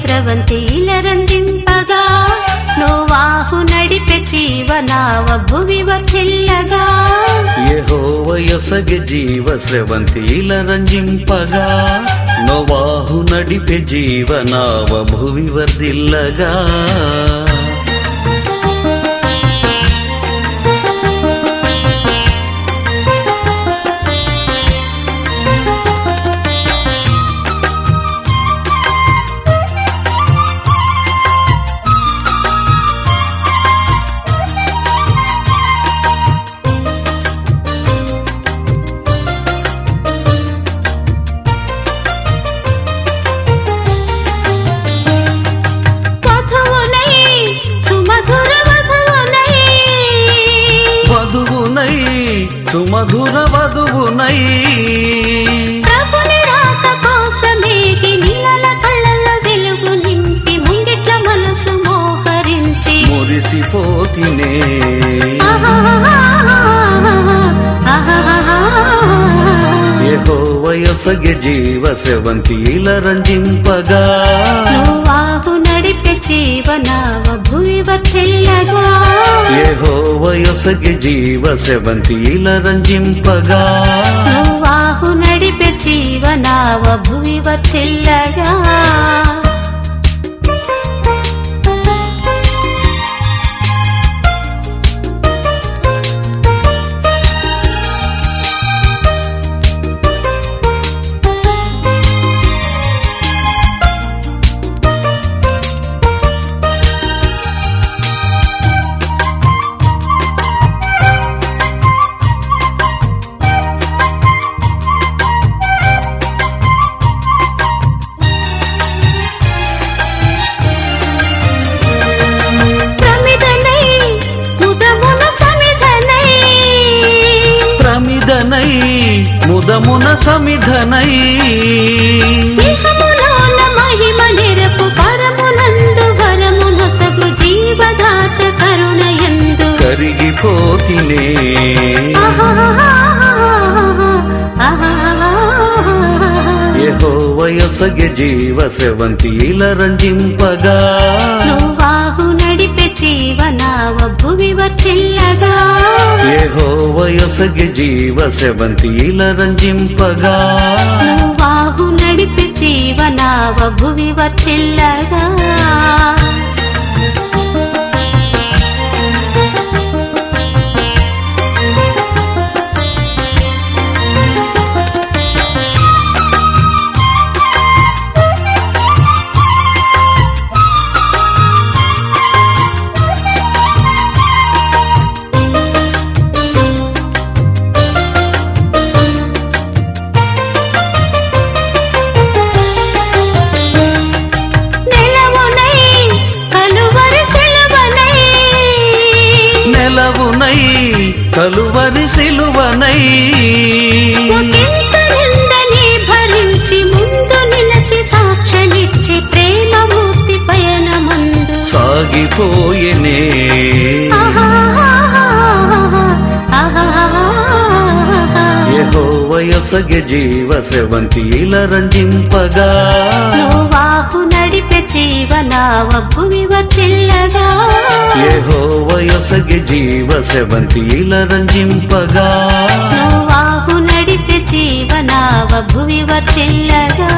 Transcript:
స్రవంతిలరందింపగా నోవాహు నడిపె జీవనావ భువి వర్ధిల్లగా యెహోవయొసగ జీవ స్రవంతిల రంజింపగా నోవాహు నడిపే జీవనావ భువి వర్దిల్లగా మురిసిపోతినే యెహోవయొసగ జీవ స్రవంతిల రంజింపగా. నోవాహు నడిపె జీవనావ భువి వర్ధిల్లగా యెహోవయొసగ జీవ స్రవంతిల రంజింపగా. నోవాహు నడిపె జీవనావ భువి వర్ధిల్లగా సమిధనై మహిమ నిరపు పరమునందు వరమునొసగు జీవదాత కరుణయందు. కరిగిపోతినే. యెహోవయొసగ జీవ స్రవంతిల రంజింపగా. జీవనావ భువి వర్ధిల్లగా యెహోవయొసగ జీవ స్రవంతిల రంజింపగా. నోవాహు నడిపె జీవనావ భువి వర్ధిల్లగా కలువరి సిలువనై భరించి ముందు నిలచి సాక్ష్యమిచ్చి ప్రేమమూర్తి పయనమందు సాగిపోయెనే యెహోవయొసగ జీవ స్రవంతిల రంజింపగా. నోవాహు నడిపె జీవనావ భువి వర్ధిల్లగా యెహోవయొసగ జీవ స్రవంతిల రంజింపగా. నోవాహు నడిపె జీవనావ భువి వర్ధిల్లగా